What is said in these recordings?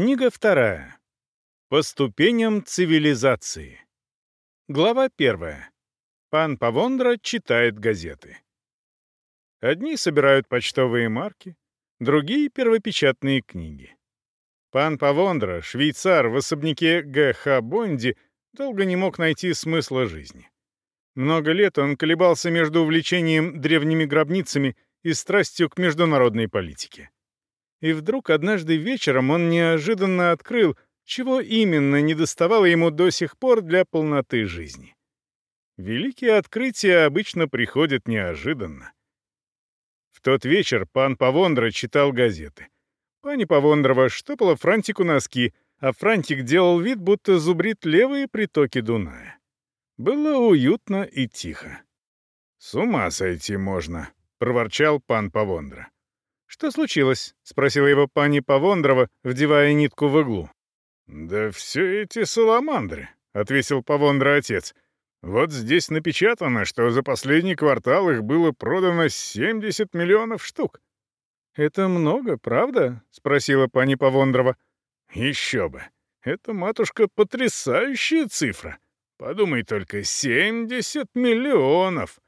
Книга вторая. По ступеням цивилизации. Глава первая. Пан Павондра читает газеты. Одни собирают почтовые марки, другие — первопечатные книги. Пан Павондра, швейцар в особняке Г.Х. Бонди, долго не мог найти смысла жизни. Много лет он колебался между увлечением древними гробницами и страстью к международной политике. И вдруг однажды вечером он неожиданно открыл, чего именно недоставало ему до сих пор для полноты жизни. Великие открытия обычно приходят неожиданно. В тот вечер пан Павондра читал газеты. Пани Павондрова штопала Франтику носки, а Франтик делал вид, будто зубрит левые притоки Дуная. Было уютно и тихо. «С ума сойти можно», — проворчал пан Павондра. «Что случилось?» — спросила его пани Павондрова, вдевая нитку в иглу. «Да все эти саламандры», — ответил Павондра отец. «Вот здесь напечатано, что за последний квартал их было продано 70 миллионов штук». «Это много, правда?» — спросила пани Павондрова. «Еще бы. Это, матушка, потрясающая цифра. Подумай только, 70 миллионов!»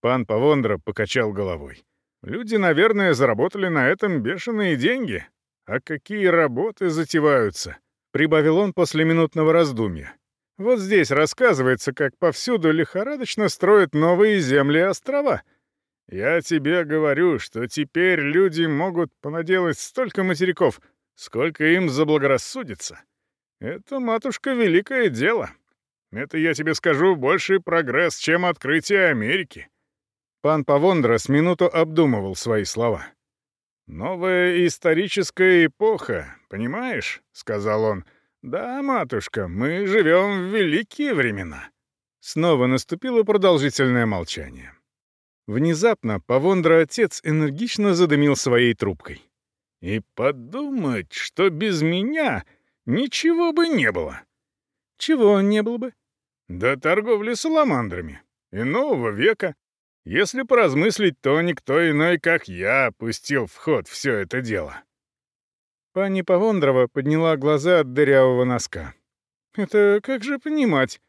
Пан Павондра покачал головой. Люди, наверное, заработали на этом бешеные деньги. А какие работы затеваются?» — прибавил он после минутного раздумья. «Вот здесь рассказывается, как повсюду лихорадочно строят новые земли и острова. Я тебе говорю, что теперь люди могут понаделать столько материков, сколько им заблагорассудится. Это, матушка, великое дело. Это, я тебе скажу, больший прогресс, чем открытие Америки. Пан Павондра с минуту обдумывал свои слова. «Новая историческая эпоха, понимаешь?» — сказал он. «Да, матушка, мы живем в великие времена». Снова наступило продолжительное молчание. Внезапно Павондра-отец энергично задымил своей трубкой. «И подумать, что без меня ничего бы не было». «Чего не было бы?» «Да торговли саламандрами. И нового века. Если поразмыслить, то никто иной, как я, пустил в ход все это дело. Пани Павондрова подняла глаза от дырявого носка. «Это как же понимать?»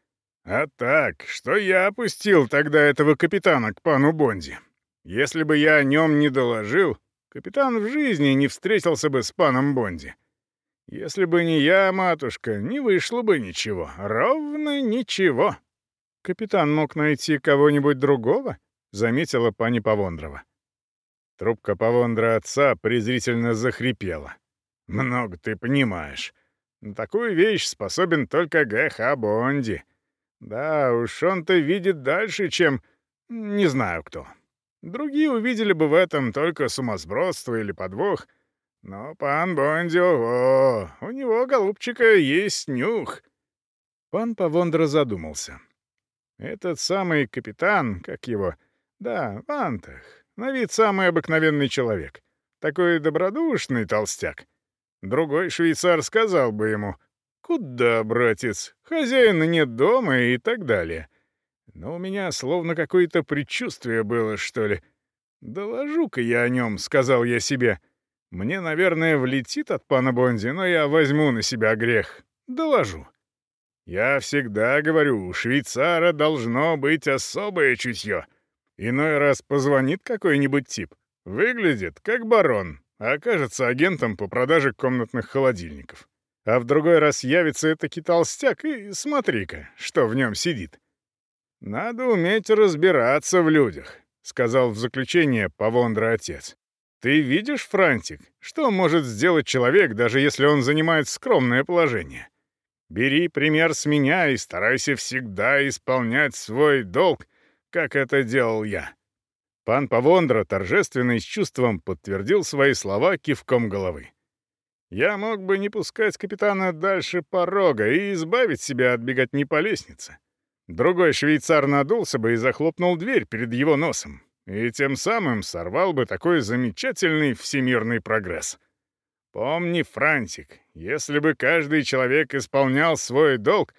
«А так, что я опустил тогда этого капитана к пану Бонди. Если бы я о нем не доложил, капитан в жизни не встретился бы с паном Бонди. Если бы не я, матушка, не вышло бы ничего, ровно ничего. Капитан мог найти кого-нибудь другого?» Заметила пани Павондрова. Трубка Павондра отца презрительно захрипела. «Много ты понимаешь. На такую вещь способен только Г.Х. Бонди. Да уж он-то видит дальше, чем... не знаю кто. Другие увидели бы в этом только сумасбродство или подвох. Но пан Бонди, ого, у него, голубчика, есть нюх». Пан Павондра задумался. Этот самый капитан, как его, да, Вантах. На вид самый обыкновенный человек. Такой добродушный толстяк. Другой швейцар сказал бы ему, «Куда, братец? Хозяина нет дома» и так далее. Но у меня словно какое-то предчувствие было, что ли. «Доложу-ка я о нем», — сказал я себе. «Мне, наверное, влетит от пана Бонди, но я возьму на себя грех. Доложу». Я всегда говорю, у швейцара должно быть особое чутье. Иной раз позвонит какой-нибудь тип. Выглядит как барон, а окажется агентом по продаже комнатных холодильников. А в другой раз явится этакий толстяк, и смотри-ка, что в нем сидит. «Надо уметь разбираться в людях», — сказал в заключение Павондра отец. «Ты видишь, Франтик, что может сделать человек, даже если он занимает скромное положение? Бери пример с меня и старайся всегда исполнять свой долг как это делал я». Пан Павондра торжественно и с чувством подтвердил свои слова кивком головы. «Я мог бы не пускать капитана дальше порога и избавить себя от беготни по лестнице. Другой швейцар надулся бы и захлопнул дверь перед его носом, и тем самым сорвал бы такой замечательный всемирный прогресс. Помни, Франтик, если бы каждый человек исполнял свой долг,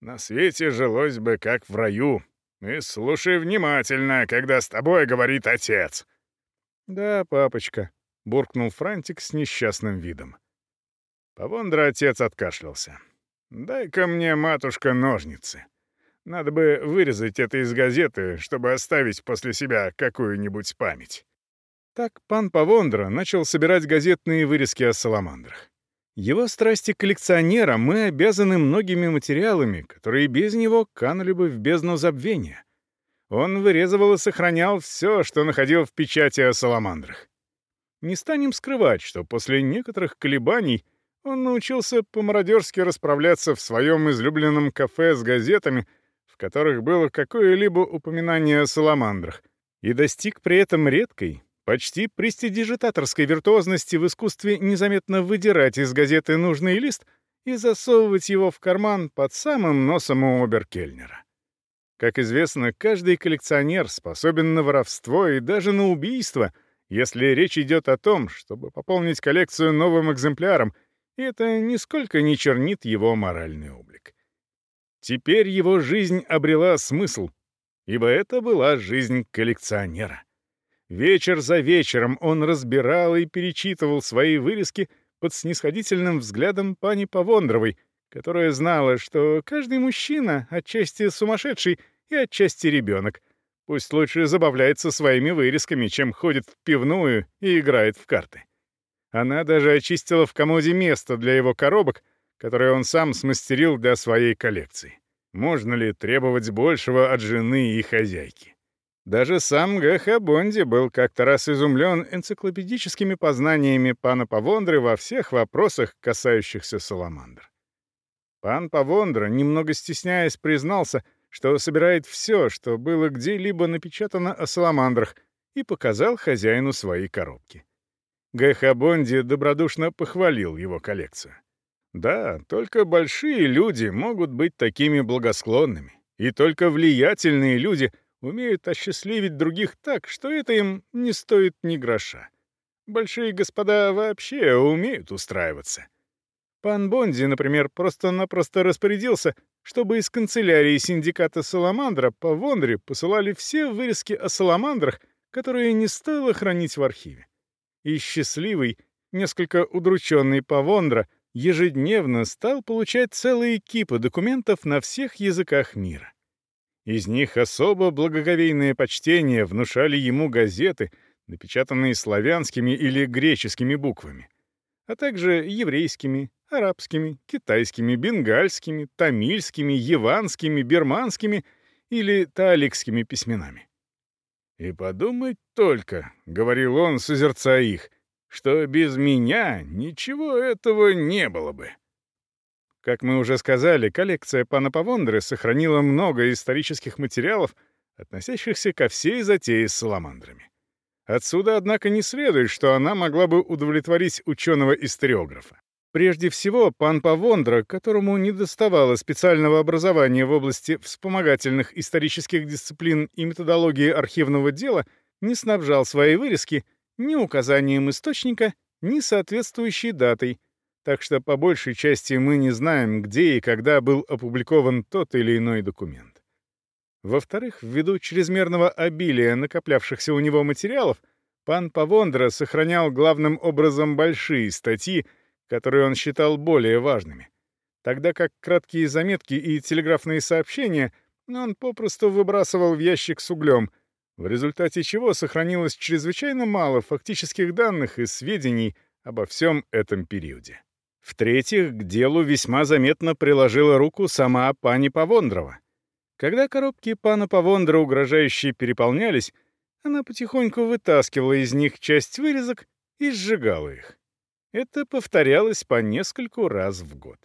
на свете жилось бы как в раю, и слушай внимательно, когда с тобой говорит отец». «Да, папочка», — буркнул Франтик с несчастным видом. Павондра отец откашлялся. «Дай-ка мне, матушка, ножницы. Надо бы вырезать это из газеты, чтобы оставить после себя какую-нибудь память». Так пан Павондра начал собирать газетные вырезки о саламандрах. Его страсти коллекционера мы обязаны многими материалами, которые без него канули бы в бездну забвения. Он вырезывал и сохранял все, что находил в печати о саламандрах. Не станем скрывать, что после некоторых колебаний он научился по-мародерски расправляться в своем излюбленном кафе с газетами, в которых было какое-либо упоминание о саламандрах, и достиг при этом редкой, почти престидижитаторской виртуозности в искусстве незаметно выдирать из газеты нужный лист и засовывать его в карман под самым носом у Оберкельнера. Как известно, каждый коллекционер способен на воровство и даже на убийство, если речь идет о том, чтобы пополнить коллекцию новым экземпляром, и это нисколько не чернит его моральный облик. Теперь его жизнь обрела смысл, ибо это была жизнь коллекционера. Вечер за вечером он разбирал и перечитывал свои вырезки под снисходительным взглядом пани Павондровой, которая знала, что каждый мужчина отчасти сумасшедший и отчасти ребенок. Пусть лучше забавляется своими вырезками, чем ходит в пивную и играет в карты. Она даже очистила в комоде место для его коробок, которые он сам смастерил для своей коллекции. Можно ли требовать большего от жены и хозяйки? Даже сам Г.Х. Бонди был как-то раз изумлен энциклопедическими познаниями пана Павондры во всех вопросах, касающихся саламандр. Пан Павондра, немного стесняясь, признался, что собирает все, что было где-либо напечатано о саламандрах, и показал хозяину свои коробки. Г.Х. Бонди добродушно похвалил его коллекцию. Да, только большие люди могут быть такими благосклонными, и только влиятельные люди — умеют осчастливить других так, что это им не стоит ни гроша. Большие господа вообще умеют устраиваться. Пан Бонди, например, просто-напросто распорядился, чтобы из канцелярии синдиката Саламандра по Вондре посылали все вырезки о саламандрах, которые не стоило хранить в архиве. И счастливый, несколько удрученный Павондра ежедневно стал получать целые кипы документов на всех языках мира. Из них особо благоговейное почтение внушали ему газеты, напечатанные славянскими или греческими буквами, а также еврейскими, арабскими, китайскими, бенгальскими, тамильскими, яванскими, бирманскими или тааликскими письменами. «И подумать только», — говорил он, созерцая их, — «что без меня ничего этого не было бы». Как мы уже сказали, коллекция пана Павондры сохранила много исторических материалов, относящихся ко всей затее с саламандрами. Отсюда, однако, не следует, что она могла бы удовлетворить ученого-историографа. Прежде всего, пан Павондра, которому не доставало специального образования в области вспомогательных исторических дисциплин и методологии архивного дела, не снабжал свои вырезки ни указанием источника, ни соответствующей датой, так что по большей части мы не знаем, где и когда был опубликован тот или иной документ. Во-вторых, ввиду чрезмерного обилия накоплявшихся у него материалов, пан Павондра сохранял главным образом большие статьи, которые он считал более важными, тогда как краткие заметки и телеграфные сообщения он попросту выбрасывал в ящик с углем, в результате чего сохранилось чрезвычайно мало фактических данных и сведений обо всем этом периоде. В-третьих, к делу весьма заметно приложила руку сама пани Павондрова. Когда коробки пана Павондра угрожающе переполнялись, она потихоньку вытаскивала из них часть вырезок и сжигала их. Это повторялось по нескольку раз в год.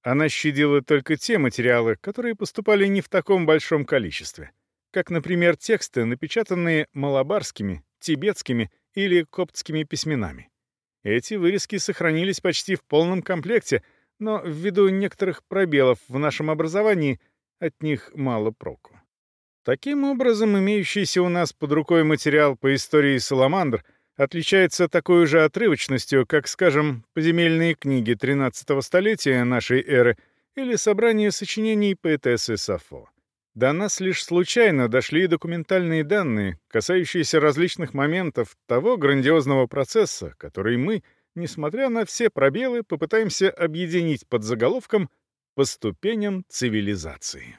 Она щадила только те материалы, которые поступали не в таком большом количестве, как, например, тексты, напечатанные малабарскими, тибетскими или коптскими письменами. Эти вырезки сохранились почти в полном комплекте, но ввиду некоторых пробелов в нашем образовании от них мало проку. Таким образом, имеющийся у нас под рукой материал по истории Саламандр отличается такой же отрывочностью, как, скажем, поземельные книги XIII столетия нашей эры или собрание сочинений поэтессы Сафо. До нас лишь случайно дошли документальные данные, касающиеся различных моментов того грандиозного процесса, который мы, несмотря на все пробелы, попытаемся объединить под заголовком «По ступеням цивилизации».